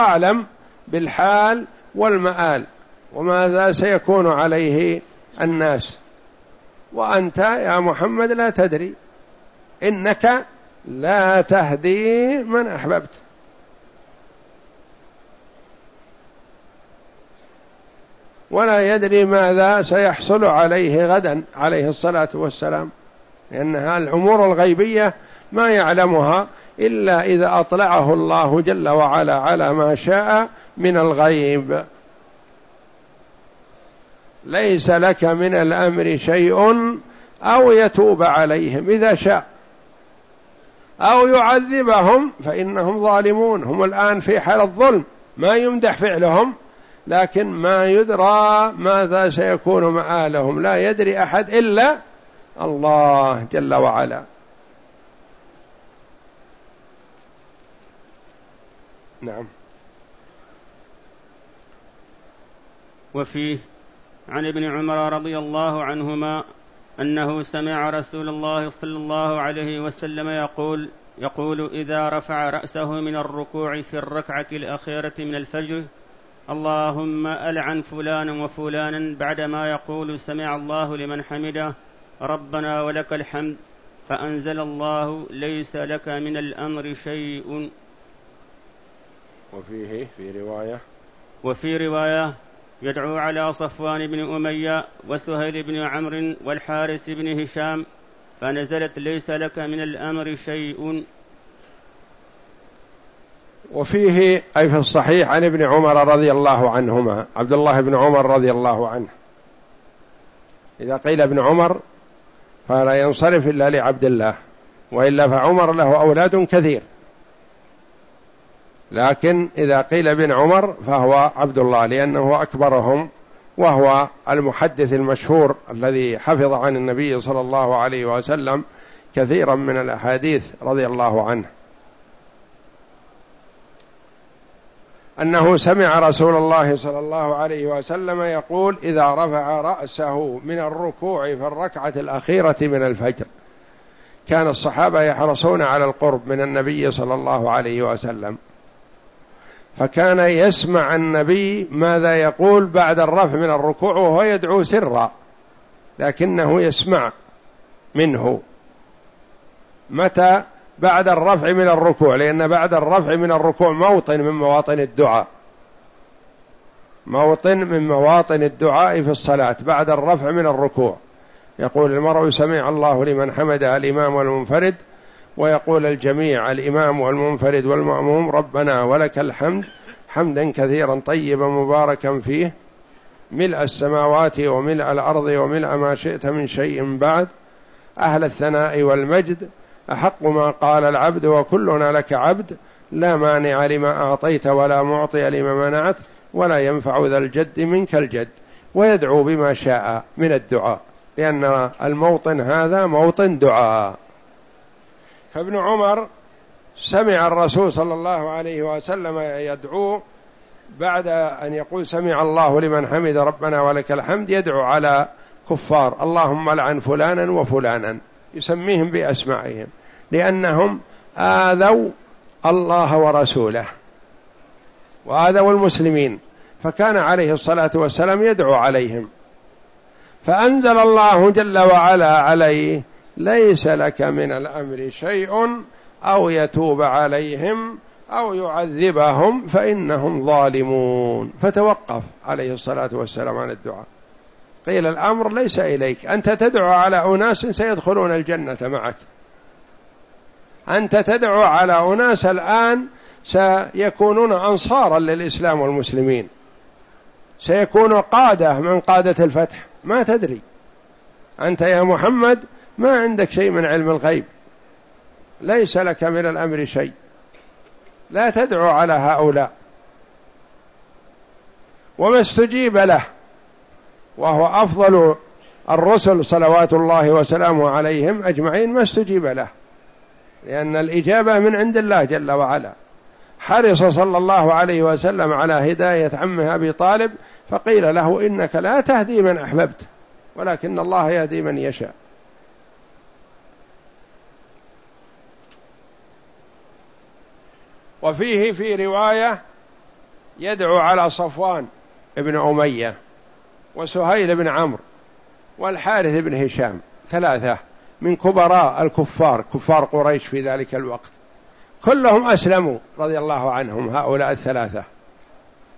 أعلم بالحال والمآل وماذا سيكون عليه الناس؟ وأنت يا محمد لا تدري. إنك لا تهدي من أحببت. ولا يدري ماذا سيحصل عليه غدا عليه الصلاة والسلام لأنها الأمور الغيبية ما يعلمها إلا إذا أطلعه الله جل وعلا على ما شاء من الغيب. ليس لك من الأمر شيء أو يتوب عليهم. إذا شاء أو يعذبهم فإنهم ظالمون. هم الآن في حال الظلم ما يمدح فعلهم لكن ما يدرى ماذا سيكون مآلهم. لا يدري أحد إلا الله جل وعلا. نعم. وفيه عن ابن عمر رضي الله عنهما أنه سمع رسول الله صلى الله عليه وسلم يقول يقول إذا رفع رأسه من الركوع في الركعة الأخيرة من الفجر اللهم ألعن فلانا وفلانا بعدما يقول سمع الله لمن حمده ربنا ولك الحمد فأنزل الله ليس لك من الأمر شيء وفيه في رواية وفي رواية يدعو على صفوان بن أمية وسهيل بن عمرو والحارث بن هشام فنزلت ليس لك من الأمر شيء. وفيه أي في الصحيح عن ابن عمر رضي الله عنهما عبد الله بن عمر رضي الله عنه. إذا قيل ابن عمر فلا ينصرف إلا لعبد الله وإلا فعمر له أولاد كثير. لكن إذا قيل ابن عمر فهو عبد الله لأنه أكبرهم وهو المحدث المشهور الذي حفظ عن النبي صلى الله عليه وسلم كثيرا من الأحاديث رضي الله عنه. أنه سمع رسول الله صلى الله عليه وسلم يقول إذا رفع رأسه من الركوع في الركعة الأخيرة من الفجر كان الصحابة يحرصون على القرب من النبي صلى الله عليه وسلم فكان يسمع النبي ماذا يقول بعد الرفع من الركوع وهو يدعو سرا لكنه يسمع منه. متى؟ بعد الرفع من الركوع لأن بعد الرفع من الركوع موطن من مواطن الدعاء. موطن من مواطن الدعاء في الصلاة بعد الرفع من الركوع. يقول المرء سمع الله لمن حمده الإمام والمنفرد ويقول الجميع الإمام والمنفرد والمأموم ربنا ولك الحمد حمدا كثيرا طيبا مباركا فيه ملء السماوات وملء الأرض وملء ما شئت من شيء بعد أهل الثناء والمجد أحق ما قال العبد وكلنا لك عبد لا مانع لما أعطيت ولا معطي لما منعت ولا ينفع ذا الجد منك الجد ويدعو بما شاء من الدعاء لأن الموطن هذا موطن دعاء فابن عمر سمع الرسول صلى الله عليه وسلم يدعو بعد أن يقول سمع الله لمن حمد ربنا ولك الحمد يدعو على كفار اللهم لعن فلانا وفلانا يسميهم بأسمائهم لأنهم آذوا الله ورسوله وآذوا المسلمين فكان عليه الصلاة والسلام يدعو عليهم. فأنزل الله جل وعلا عليه ليس لك من الأمر شيء أو يتوب عليهم أو يعذبهم فإنهم ظالمون. فتوقف عليه الصلاة والسلام عن الدعاء. قيل الأمر ليس إليك. أنت تدعو على أناس سيدخلون الجنة معك. أنت تدعو على أناس الآن سيكونون أنصارا للإسلام والمسلمين. سيكون قادة من قادة الفتح. ما تدري. أنت يا محمد ما عندك شيء من علم الغيب. ليس لك من الأمر شيء. لا تدعو على هؤلاء. وما استجيب له. وهو أفضل الرسل صلوات الله وسلامه عليهم أجمعين ما استجيب له. لأن الإجابة من عند الله جل وعلا. حرص صلى الله عليه وسلم على هداية عمه أبي طالب فقيل له إنك لا تهدي من أحببت ولكن الله يهدي من يشاء. وفيه في رواية يدعو على صفوان بن أمية وسهيل بن عمرو والحارث بن هشام ثلاثة من كبراء الكفار كفار قريش في ذلك الوقت. كلهم أسلموا رضي الله عنهم هؤلاء الثلاثة.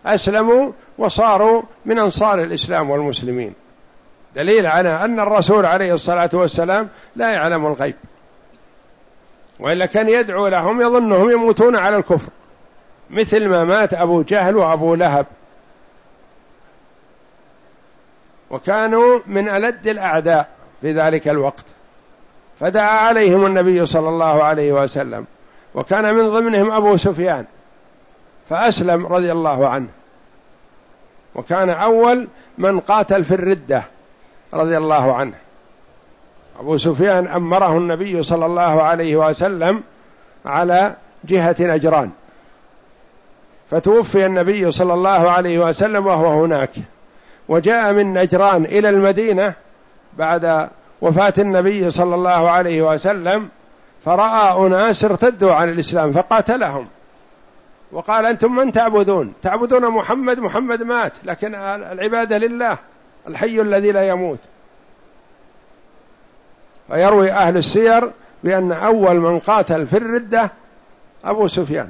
أسلموا وصاروا من أنصار الإسلام والمسلمين. دليل على أن الرسول عليه الصلاة والسلام لا يعلم الغيب. وإلا كان يدعو لهم يظنهم يموتون على الكفر. مثل ما مات أبو جهل وأبو لهب. وكانوا من ألد الأعداء في ذلك الوقت. فدعا عليهم النبي صلى الله عليه وسلم. وكان من ضمنهم أبو سفيان. فأسلم رضي الله عنه. وكان أول من قاتل في الردة رضي الله عنه. أبو سفيان أمره النبي صلى الله عليه وسلم على جهة نجران فتوفي النبي صلى الله عليه وسلم وهو هناك. وجاء من نجران إلى المدينة بعد وفاة النبي صلى الله عليه وسلم فرأى أناس ارتدوا عن الإسلام فقاتلهم. وقال أنتم من تعبدون؟ تعبدون محمد محمد مات لكن العبادة لله الحي الذي لا يموت. ويروي أهل السير بأن أول من قاتل في الردة أبو سفيان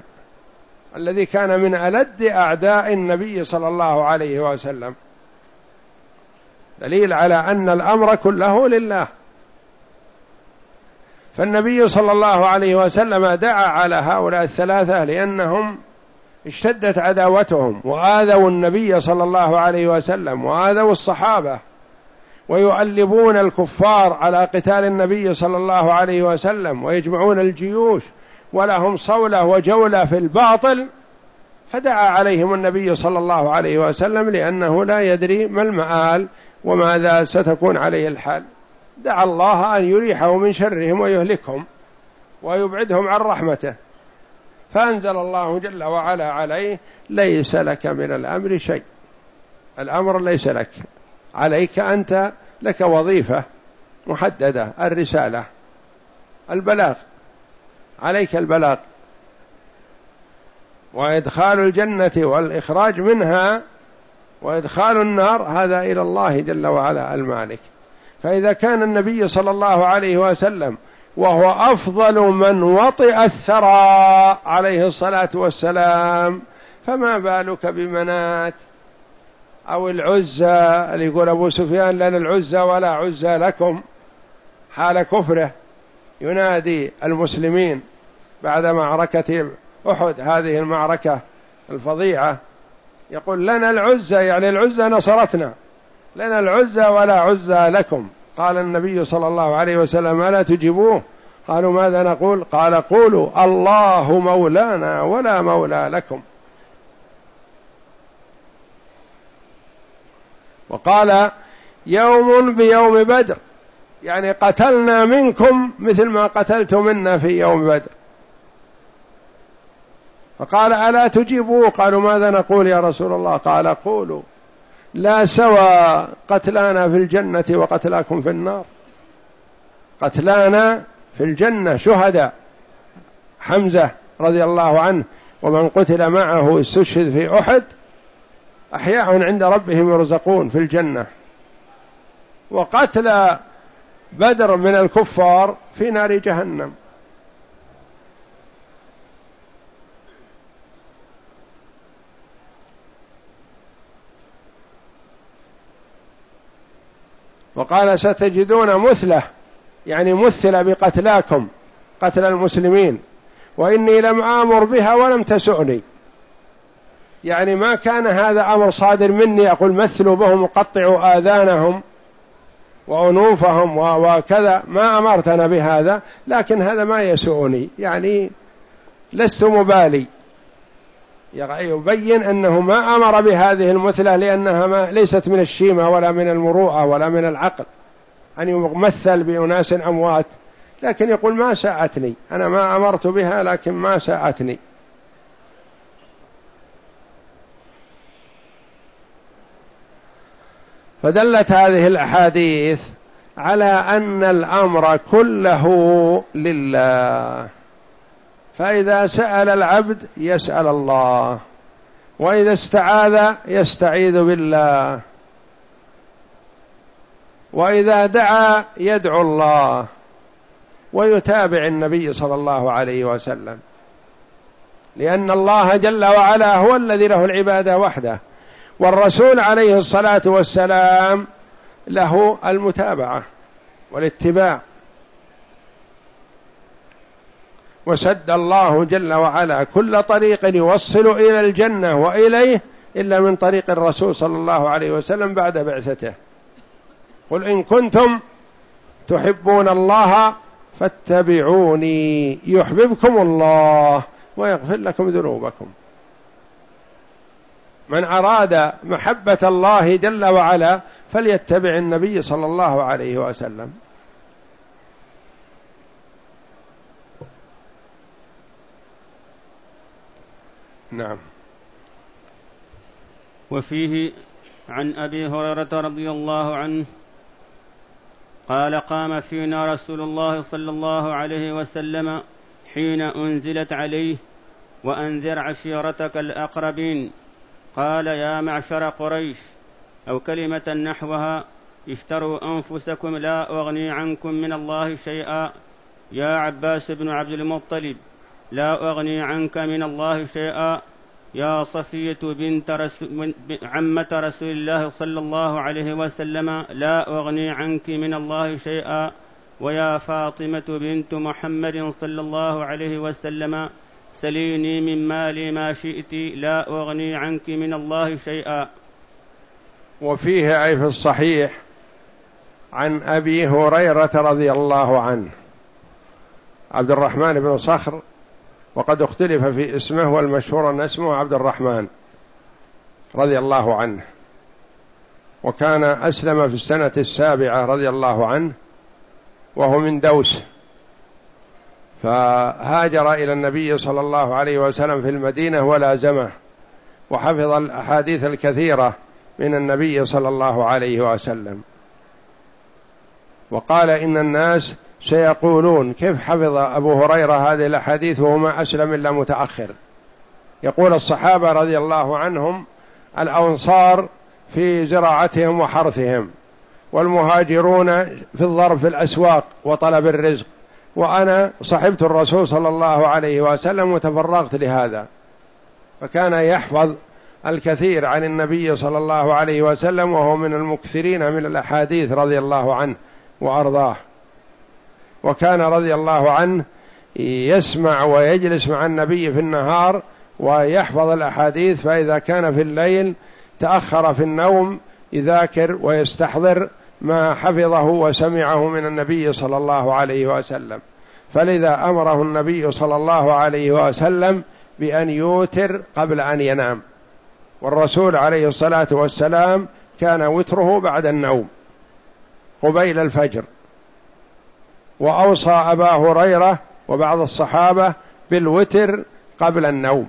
الذي كان من ألد أعداء النبي صلى الله عليه وسلم. دليل على أن الأمر كله لله. فالنبي صلى الله عليه وسلم دعا على هؤلاء الثلاثة لأنهم اشتدت عداوتهم وآذوا النبي صلى الله عليه وسلم وآذوا الصحابة. ويؤلبون الكفار على قتال النبي صلى الله عليه وسلم ويجمعون الجيوش ولهم صولة وجولة في الباطل فدعا عليهم النبي صلى الله عليه وسلم لأنه لا يدري ما المآل وماذا ستكون عليه الحال. دعا الله أن يريحه من شرهم ويهلكهم ويبعدهم عن رحمته. فأنزل الله جل وعلا عليه ليس لك من الأمر شيء. الأمر ليس لك. عليك أنت لك وظيفة محددة الرسالة البلاغ عليك البلاغ. وإدخال الجنة والإخراج منها وإدخال النار هذا إلى الله جل وعلا المالك. فإذا كان النبي صلى الله عليه وسلم وهو أفضل من وطئ الثرى عليه الصلاة والسلام فما بالك بمنات؟ أو العزى اللي يقول أبو سفيان لنا العزى ولا عزى لكم حال كفره. ينادي المسلمين بعد معركة أحد هذه المعركة الفظيعة. يقول لنا العزى يعني العزى نصرتنا. لنا العزى ولا عزى لكم. قال النبي صلى الله عليه وسلم ألا تجيبوه؟ قالوا ماذا نقول؟ قال قولوا الله مولانا ولا مولى لكم. وقال يوم بيوم بدر يعني قتلنا منكم مثل ما قتلتم منا في يوم بدر. فقال ألا تجيبوا قالوا ماذا نقول يا رسول الله؟ قال قولوا لا سوى قتلانا في الجنة وقتلاكم في النار. قتلانا في الجنة شهداء حمزة رضي الله عنه ومن قتل معه استشهد في أحد أحياء عند ربهم يرزقون في الجنة. وقتل بدر من الكفار في نار جهنم. وقال ستجدون مثله يعني مثل بقتلاكم قتل المسلمين. وإني لم آمر بها ولم تسؤني. يعني ما كان هذا أمر صادر مني. أقول مثلوا بهم وقطعوا آذانهم وأنوفهم وكذا. ما أمرتنا بهذا لكن هذا ما يسؤني يعني لست مبالي. يبين أنه ما أمر بهذه المثلة لأنها ما ليست من الشيمة ولا من المروءة ولا من العقل. أن يمثل بأناس أموات. لكن يقول ما ساءتني. أنا ما أمرت بها لكن ما ساءتني. فدلت هذه الأحاديث على أن الأمر كله لله. فإذا سأل العبد يسأل الله وإذا استعاذ يستعيذ بالله وإذا دعا يدعو الله ويتابع النبي صلى الله عليه وسلم. لأن الله جل وعلا هو الذي له العبادة وحده. والرسول عليه الصلاة والسلام له المتابعة والاتباع. وسد الله جل وعلا كل طريق يوصل إلى الجنة وإليه إلا من طريق الرسول صلى الله عليه وسلم بعد بعثته. قل إن كنتم تحبون الله فاتبعوني يحببكم الله ويغفر لكم ذنوبكم. من أراد محبة الله جل وعلا فليتبع النبي صلى الله عليه وسلم. نعم. وفيه عن أبي هريرة رضي الله عنه قال قام فينا رسول الله صلى الله عليه وسلم حين أنزلت عليه وأنذر عشيرتك الأقربين قال يا معشر قريش أو كلمة نحوها اشتروا أنفسكم لا أغني عنكم من الله شيئا. يا عباس بن عبد المطلب لا أغني عنك من الله شيئا. يا صفية بنت رسول عمة رسول الله صلى الله عليه وسلم لا أغني عنك من الله شيئا. ويا فاطمة بنت محمد صلى الله عليه وسلم سليني من مالي ما شئت لا أغني عنك من الله شيئا. وفيه أي في الصحيح عن أبي هريرة رضي الله عنه. عبد الرحمن بن صخر وقد اختلف في اسمه والمشهور أن اسمه عبد الرحمن رضي الله عنه. وكان أسلم في السنة السابعة رضي الله عنه وهو من دوس. فهاجر إلى النبي صلى الله عليه وسلم في المدينة ولازمه وحفظ الأحاديث الكثيرة من النبي صلى الله عليه وسلم. وقال إن الناس سيقولون كيف حفظ أبو هريرة هذه الأحاديث وهو ما أسلم إلا متأخر. يقول الصحابة رضي الله عنهم الأنصار في زراعتهم وحرثهم والمهاجرون في الضرب في الأسواق وطلب الرزق. وأنا صحبت الرسول صلى الله عليه وسلم وتفرغت لهذا. فكان يحفظ الكثير عن النبي صلى الله عليه وسلم وهو من المكثرين من الأحاديث رضي الله عنه وأرضاه. وكان رضي الله عنه يسمع ويجلس مع النبي في النهار ويحفظ الأحاديث فإذا كان في الليل تأخر في النوم يذاكر ويستحضر ما حفظه وسمعه من النبي صلى الله عليه وسلم. فلذا أمره النبي صلى الله عليه وسلم بأن يوتر قبل أن ينام. والرسول عليه الصلاة والسلام كان وتره بعد النوم قبيل الفجر. وأوصى أبا هريرة وبعض الصحابة بالوتر قبل النوم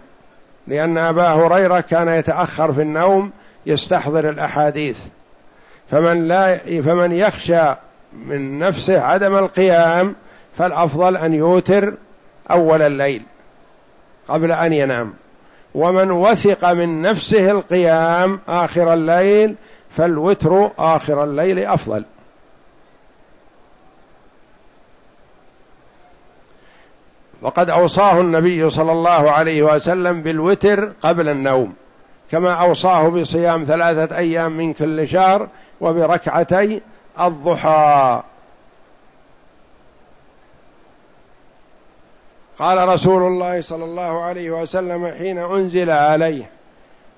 لأن أبا هريرة كان يتأخر في النوم يستحضر الأحاديث. فمن لا فمن يخشى من نفسه عدم القيام فالأفضل أن يوتر أول الليل قبل أن ينام. ومن وثق من نفسه القيام آخر الليل فالوتر آخر الليل أفضل. وقد أوصاه النبي صلى الله عليه وسلم بالوتر قبل النوم. كما أوصاه بصيام ثلاثة أيام من كل شهر وبركعتي الضحى. قال رسول الله صلى الله عليه وسلم حين أنزل عليه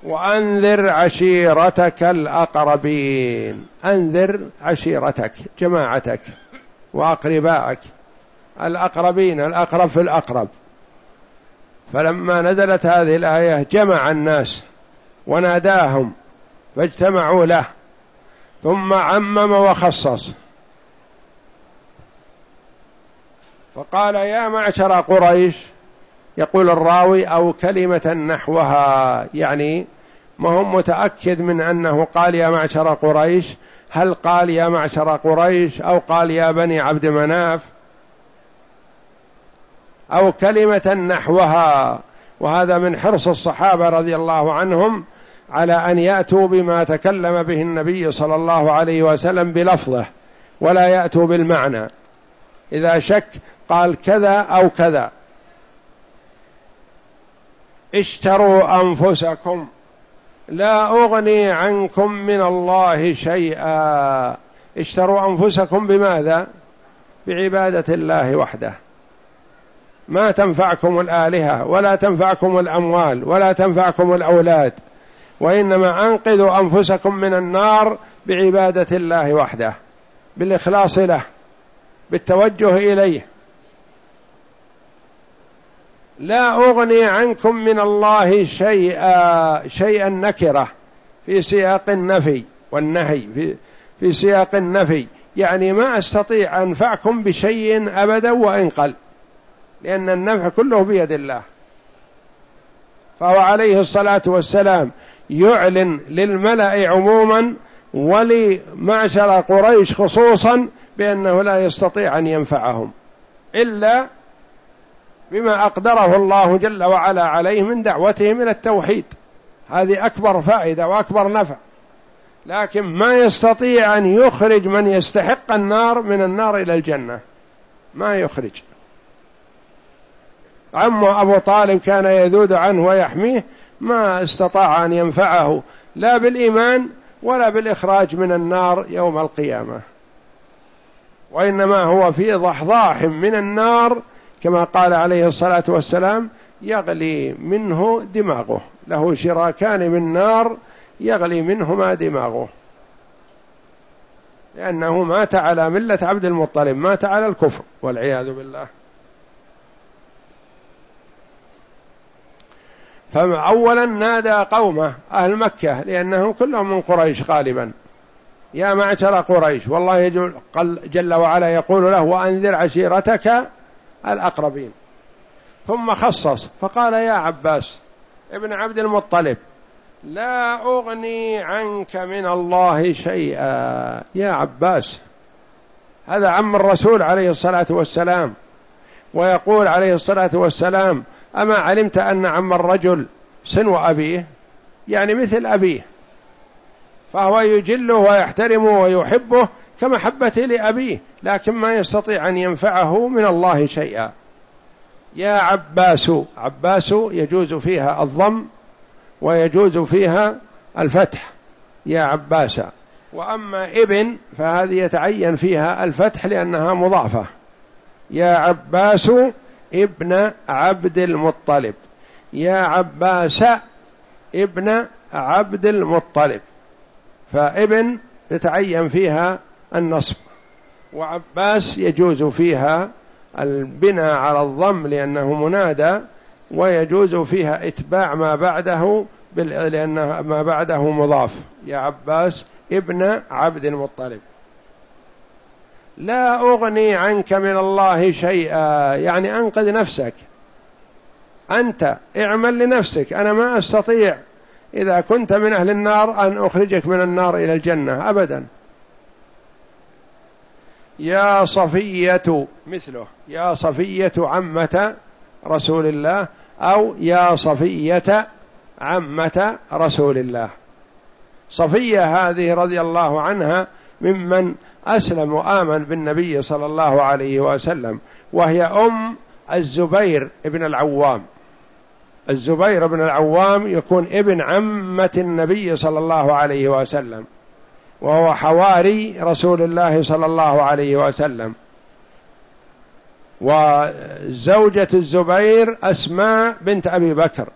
وأنذر عشيرتك الأقربين. أنذر عشيرتك جماعتك وأقربائك الأقربين الأقرب في الأقرب. فلما نزلت هذه الآية جمع الناس وناداهم فاجتمعوا له ثم عمم وخصص. فقال يا معشر قريش يقول الراوي أو كلمة نحوها يعني ما هو متأكد من أنه قال يا معشر قريش هل قال يا معشر قريش أو قال يا بني عبد مناف أو كلمة نحوها. وهذا من حرص الصحابة رضي الله عنهم على أن يأتوا بما تكلم به النبي صلى الله عليه وسلم بلفظه ولا يأتوا بالمعنى. إذا شك قال كذا أو كذا. اشتروا أنفسكم. لا أغني عنكم من الله شيئا. اشتروا أنفسكم بماذا؟ بعبادة الله وحده. ما تنفعكم الآلهة ولا تنفعكم الأموال ولا تنفعكم الأولاد. وإنما أنقذوا أنفسكم من النار بعبادة الله وحده بالإخلاص له بالتوجه إليه. لا أغني عنكم من الله شيئا شيئا نكرة في سياق النفي والنهي في, في سياق النفي. يعني ما أستطيع أنفعكم بشيء أبدا وإن قل لأن النفع كله بيد الله. فهو عليه الصلاة والسلام يعلن للملأ عموما ولمعشر قريش خصوصا بأنه لا يستطيع أن ينفعهم إلا بما أقدره الله جل وعلا عليه من دعوتهم إلى التوحيد. هذه أكبر فائدة وأكبر نفع. لكن ما يستطيع أن يخرج من يستحق النار من النار إلى الجنة. ما يخرج. عمه أبو طالب كان يذود عنه ويحميه ما استطاع أن ينفعه لا بالإيمان ولا بالإخراج من النار يوم القيامة. وإنما هو في ضحضاح من النار كما قال عليه الصلاة والسلام يغلي منه دماغه. له شراكان من نار يغلي منهما دماغه. لأنه مات على ملة عبد المطلب مات على الكفر والعياذ بالله. فأولا نادى قومه أهل مكة لأنهم كلهم من قريش غالبا. يا معشر قريش والله جل وعلا يقول له وأنذر عشيرتك الأقربين. ثم خصص فقال يا عباس ابن عبد المطلب لا أغني عنك من الله شيئا. يا عباس هذا عم الرسول عليه الصلاة والسلام ويقول عليه الصلاة والسلام أما علمت أن عم الرجل سنو أبيه يعني مثل أبيه. فهو يجله ويحترمه ويحبه كمحبته لأبيه لكن ما يستطيع أن ينفعه من الله شيئا. يا عباس عباس يجوز فيها الضم ويجوز فيها الفتح. يا عباس وأما ابن فهذه يتعين فيها الفتح لأنها مضافة. يا عباس ابن عبد المطلب. يا عباس ابن عبد المطلب. فابن يتعين فيها النصب. وعباس يجوز فيها البناء على الضم لأنه منادى ويجوز فيها إتباع ما بعده لأن ما بعده مضاف. يا عباس ابن عبد المطلب. لا أغني عنك من الله شيئا. يعني أنقذ نفسك. أنت اعمل لنفسك. أنا ما أستطيع. إذا كنت من أهل النار أن أخرجك من النار إلى الجنة. أبدا. يا صفية مثله. يا صفية عمة رسول الله. أو يا صفية عمة رسول الله. صفية هذه رضي الله عنها ممن أسلم وآمن بالنبي صلى الله عليه وسلم وهي أم الزبير بن العوام. الزبير بن العوام يكون ابن عمة النبي صلى الله عليه وسلم وهو حواري رسول الله صلى الله عليه وسلم. وزوجة الزبير أسماء بنت أبي بكر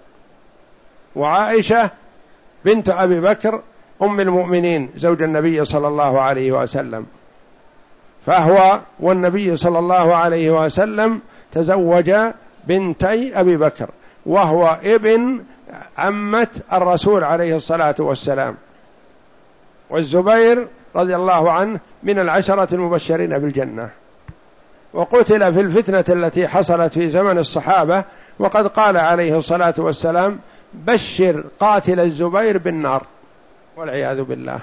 وعائشة بنت أبي بكر أم المؤمنين زوج النبي صلى الله عليه وسلم. فهو والنبي صلى الله عليه وسلم تزوج بنتي أبي بكر وهو ابن عمة الرسول عليه الصلاة والسلام. والزبير رضي الله عنه من العشرة المبشرين بالجنة. وقتل في الفتنة التي حصلت في زمن الصحابة وقد قال عليه الصلاة والسلام بشر قاتل الزبير بالنار. والعياذ بالله.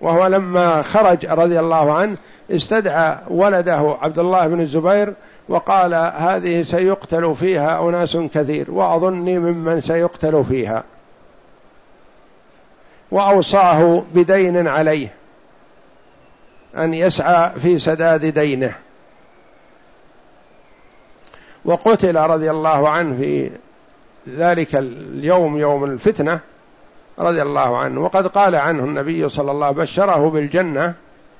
وهو لما خرج رضي الله عنه استدعى ولده عبد الله بن الزبير وقال هذه سيقتل فيها أناس كثير وأظني ممن سيقتل فيها. وأوصاه بدين عليه أن يسعى في سداد دينه. وقتل رضي الله عنه في ذلك اليوم يوم الفتنة رضي الله عنه. وقد قال عنه النبي صلى الله عليه وسلم بشره بالجنة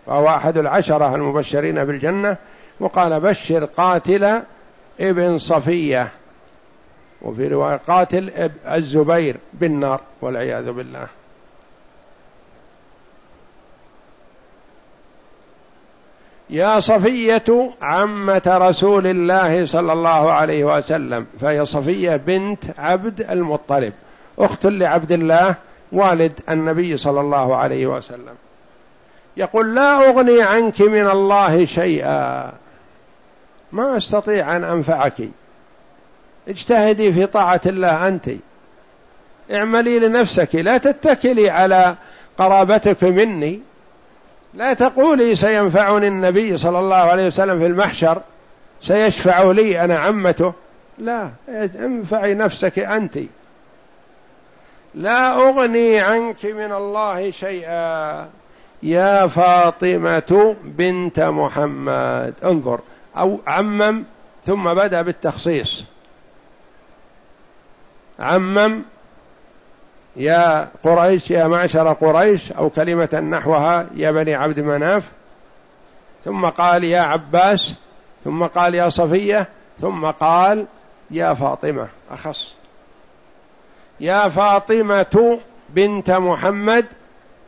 وهو أحد العشرة المبشرين بالجنة وقال بشر قاتل ابن صفية. وفي رواية قاتل الزبير بالنار والعياذ بالله. يا صفية عمة رسول الله صلى الله عليه وسلم فهي صفية بنت عبد المطلب. أخت لعبد الله والد النبي صلى الله عليه وسلم. يقول لا أغني عنك من الله شيئا. ما أستطيع أن أنفعك. اجتهدي في طاعة الله أنت. اعملي لنفسك. لا تتكلي على قرابتك مني. لا تقولي سينفعني النبي صلى الله عليه وسلم في المحشر. سيشفع لي أنا عمته. لا انفعي نفسك أنت. لا أغني عنك من الله شيئا. يا فاطمة بنت محمد. انظر. أو عمم ثم بدأ بالتخصيص. عمم يا قريش يا معشر قريش أو كلمة نحوها يا بني عبد مناف. ثم قال يا عباس ثم قال يا صفية ثم قال يا فاطمة. أخص. يا فاطمة بنت محمد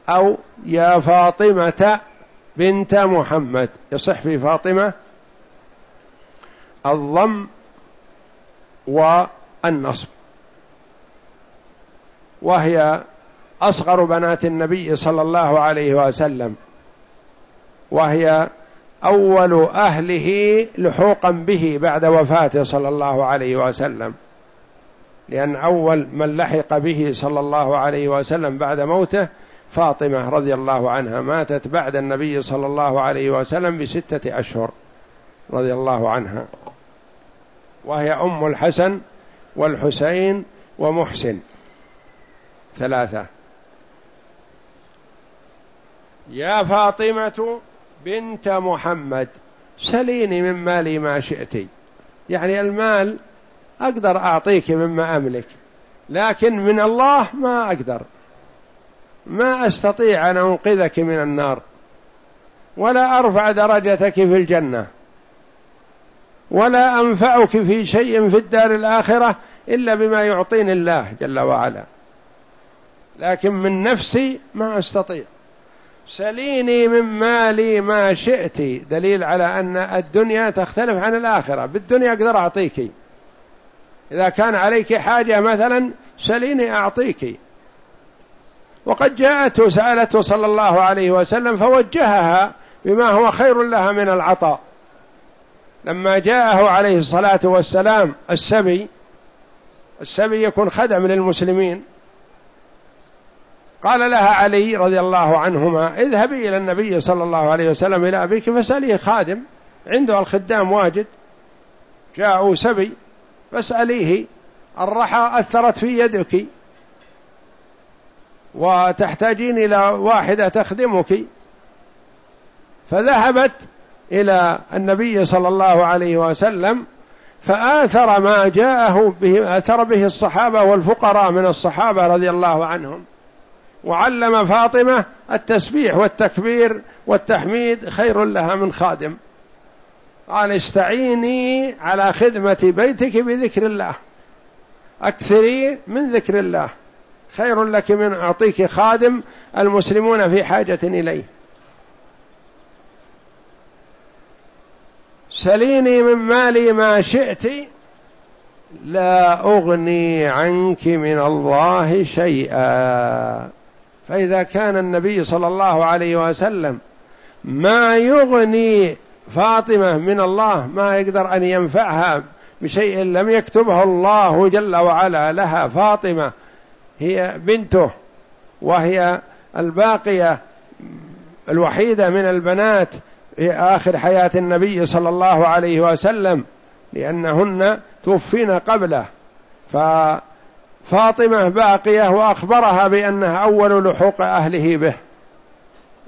أو يا فاطمة بنت محمد. يصح في فاطمة الضم والنصب. وهي أصغر بنات النبي صلى الله عليه وسلم. وهي أول أهله لحوقا به بعد وفاته صلى الله عليه وسلم. لأن أول من لحق به صلى الله عليه وسلم بعد موته فاطمة رضي الله عنها ماتت بعد النبي صلى الله عليه وسلم بستة أشهر رضي الله عنها. وهي أم الحسن والحسين ومحسن. ثلاثة. يا فاطمة بنت محمد سليني من مالي ما شئت. يعني المال أقدر أعطيك مما أملك لكن من الله ما أقدر. ما أستطيع أن أنقذك من النار ولا أرفع درجتك في الجنة ولا أنفعك في شيء في الدار الآخرة إلا بما يعطيني الله جل وعلا. لكن من نفسي ما أستطيع. سليني من مالي ما شئت دليل على أن الدنيا تختلف عن الآخرة. بالدنيا أقدر أعطيك. إذا كان عليك حاجة مثلا سليني أعطيك. وقد جاءته سألته صلى الله عليه وسلم فوجهها بما هو خير لها من العطاء. لما جاءه عليه الصلاة والسلام السبي السبي يكون خدم للمسلمين. قال لها علي رضي الله عنهما اذهبي إلى النبي صلى الله عليه وسلم إلى أبيك فاسأليه خادم عنده الخدام واجد. جاءوا سبي فاسأليه الرحى أثرت في يدك. وتحتاجين إلى واحدة تخدمك. فذهبت إلى النبي صلى الله عليه وسلم فآثر ما جاءه به آثر به الصحابة والفقراء من الصحابة رضي الله عنهم. وعلم فاطمة التسبيح والتكبير والتحميد خير لها من خادم. قال استعيني على خدمة بيتك بذكر الله. أكثري من ذكر الله. خير لك من أعطيك خادم المسلمون في حاجة إليه. سليني من مالي ما شئت لا أغني عنك من الله شيئا. فإذا كان النبي صلى الله عليه وسلم ما يغني فاطمة من الله ما يقدر أن ينفعها بشيء لم يكتبه الله جل وعلا لها. فاطمة هي بنته وهي الباقية الوحيدة من البنات في آخر حياة النبي صلى الله عليه وسلم لأنهن توفين قبله. ففاطمة باقية وأخبرها بأنها أول لحوق أهله به.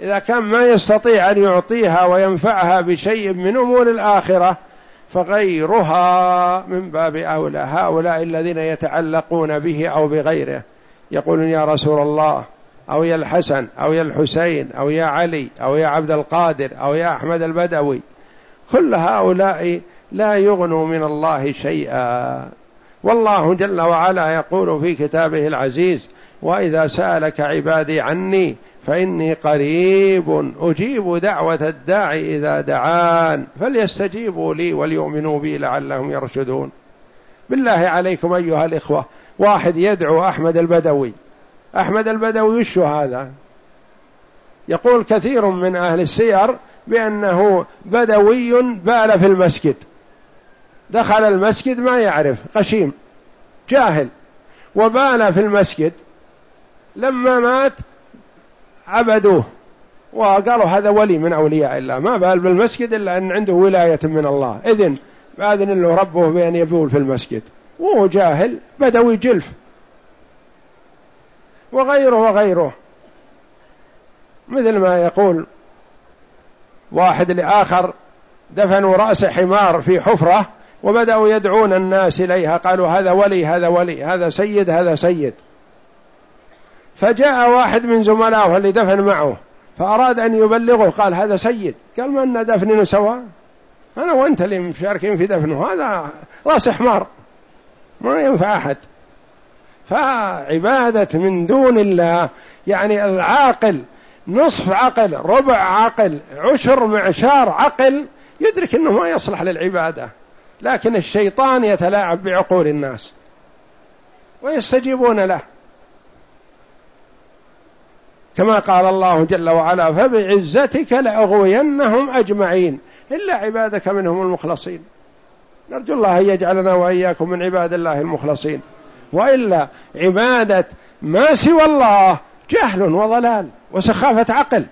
إذا كان ما يستطيع أن يعطيها وينفعها بشيء من أمور الآخرة فغيرها من باب أولى. هؤلاء الذين يتعلقون به أو بغيره يقولون يا رسول الله أو يا الحسن أو يا الحسين أو يا علي أو يا عبد القادر أو يا أحمد البدوي. كل هؤلاء لا يغنوا من الله شيئا. والله جل وعلا يقول في كتابه العزيز وإذا سألك عبادي عني فإني قريب أجيب دعوة الداعي إذا دعان فليستجيبوا لي وليؤمنوا بي لعلهم يرشدون. بالله عليكم أيها الإخوة واحد يدعو أحمد البدوي. أحمد البدوي وش هذا؟ يقول كثير من أهل السير بأنه بدوي بال في المسجد. دخل المسجد ما يعرف قشيم جاهل. وبال في المسجد. لما مات عبدوه. وقالوا هذا ولي من أولياء الله. ما بال بالمسجد إلا أن عنده ولاية من الله. إذن بأذن له ربه بأن يبول في المسجد. وهو جاهل بدوي جلف. وغيره وغيره. مثل ما يقول واحد لآخر دفنوا رأس حمار في حفرة وبدأوا يدعون الناس إليها. قالوا هذا ولي هذا ولي هذا سيد هذا سيد. فجاء واحد من زملائه اللي دفن معه فأراد أن يبلغه قال هذا سيد. قال ما دفننا سوا؟ أنا وأنت اللي مشاركين في دفنه هذا راس حمار. ما ينفع أحد. فعبادة من دون الله يعني العاقل نصف عقل ربع عقل عشر معشار عقل يدرك أنه ما يصلح للعبادة. لكن الشيطان يتلاعب بعقول الناس. ويستجيبون له. كما قال الله جل وعلا فبعزتك لأغوينهم أجمعين. إلا عبادك منهم المخلصين. نرجو الله أن يجعلنا وإياكم من عباد الله المخلصين. وإلا عبادة ما سوى الله جهل وضلال وسخافة عقل.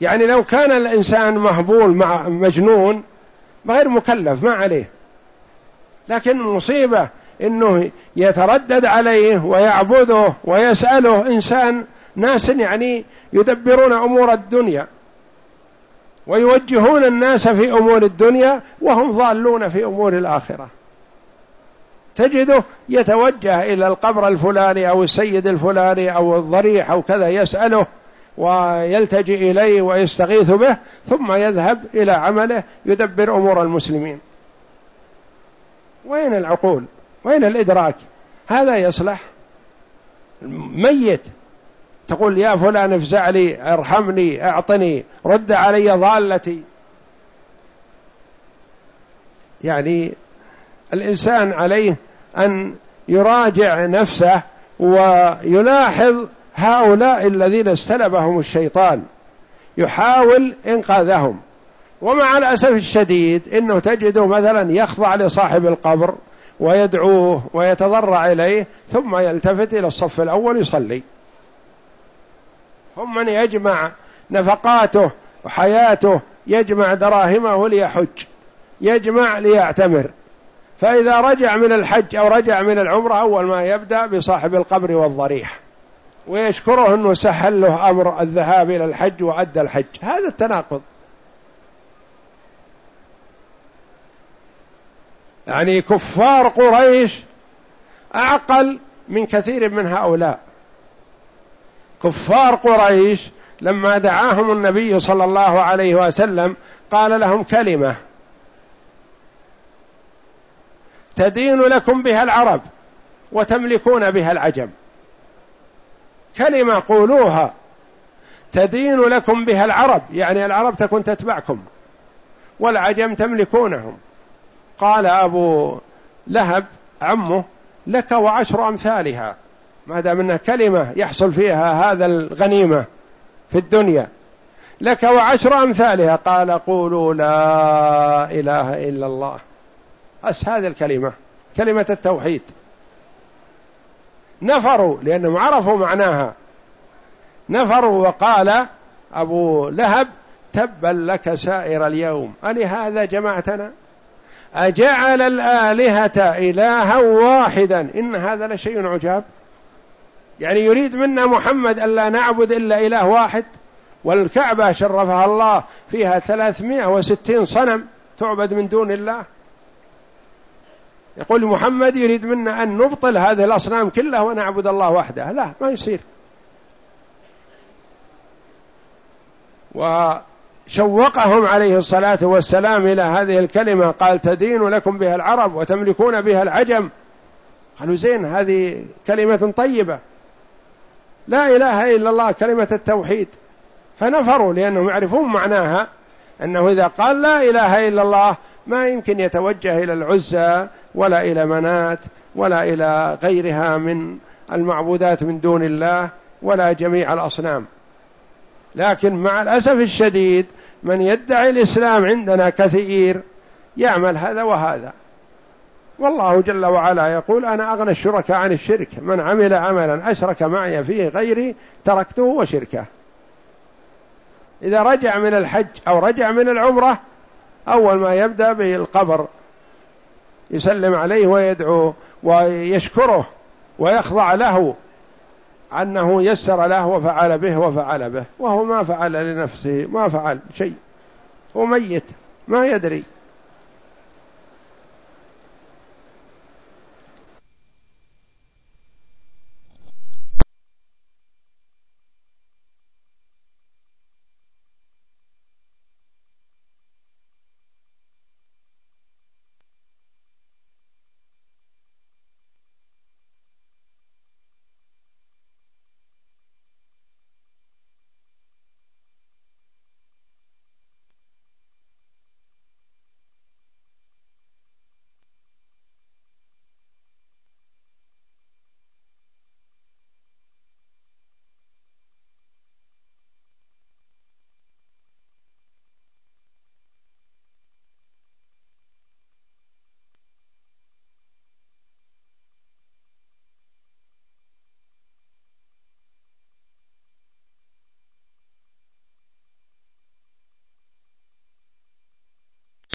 يعني لو كان الإنسان مهبول مع مجنون غير مكلف ما عليه. لكن المصيبة إنه يتردد عليه ويعبده ويسأله إنسان ناس يعني يدبرون أمور الدنيا ويوجهون الناس في أمور الدنيا وهم ضالون في أمور الآخرة. تجده يتوجه إلى القبر الفلاني أو السيد الفلاني أو الضريح أو كذا يسأله ويلتجئ إليه ويستغيث به ثم يذهب إلى عمله يدبر أمور المسلمين. وين العقول؟ وين الإدراك؟ هذا يصلح. ميت. تقول يا فلان افزع لي ارحمني اعطني رد علي ضالتي. يعني الإنسان عليه أن يراجع نفسه ويلاحظ هؤلاء الذين استلبهم الشيطان يحاول إنقاذهم. ومع الأسف الشديد أنه تجده مثلا يخضع لصاحب القبر ويدعوه ويتضرع إليه ثم يلتفت إلى الصف الأول يصلي. هم من يجمع نفقاته وحياته يجمع دراهمه ليحج يجمع ليعتمر. فإذا رجع من الحج أو رجع من العمرة أول ما يبدأ بصاحب القبر والضريح. ويشكره أنه سهل له أمر الذهاب إلى الحج وأدى الحج. هذا التناقض. يعني كفار قريش أعقل من كثير من هؤلاء. كفار قريش لما دعاهم النبي صلى الله عليه وسلم قال لهم كلمة. تدين لكم بها العرب وتملكون بها العجم. كلمة قولوها. تدين لكم بها العرب يعني العرب تكون تتبعكم. والعجم تملكونهم. قال أبو لهب عمه لك وعشر أمثالها. ما دام أنها كلمة يحصل فيها هذا الغنيمة في الدنيا. لك وعشر أمثالها. قال قولوا لا إله إلا الله. بس هذه الكلمة كلمة التوحيد. نفروا لأنهم عرفوا معناها. نفروا وقال أبو لهب تبا لك سائر اليوم. ألهذا جمعتنا أجعل الآلهة إلها واحدا. إن هذا لشيء عجاب. يعني يريد منا محمد ألا نعبد إلا إله واحد والكعبة شرفها الله فيها ثلاثمائة وستين صنم تعبد من دون الله. يقول محمد يريد منا أن نبطل هذه الأصنام كلها ونعبد الله وحده. لا ما يصير. وشوقهم عليه الصلاة والسلام إلى هذه الكلمة قال تدين لكم بها العرب وتملكون بها العجم. قالوا زين هذه كلمة طيبة. لا إله إلا الله كلمة التوحيد. فنفروا لأنهم يعرفون معناها أنه إذا قال لا إله إلا الله ما يمكن يتوجه إلى العزى ولا إلى منات ولا إلى غيرها من المعبودات من دون الله ولا جميع الأصنام. لكن مع الأسف الشديد من يدعي الإسلام عندنا كثير يعمل هذا وهذا. والله جل وعلا يقول أنا أغنى الشركاء عن الشرك. من عمل عملا أشرك معي فيه غيري تركته وشركه. إذا رجع من الحج أو رجع من العمرة أول ما يبدأ بالقبر يسلم عليه ويدعو ويشكره ويخضع له أنه يسر له وفعل به وفعل به وهو ما فعل لنفسه ما فعل شيء هو ميت ما يدري.